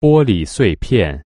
玻璃碎片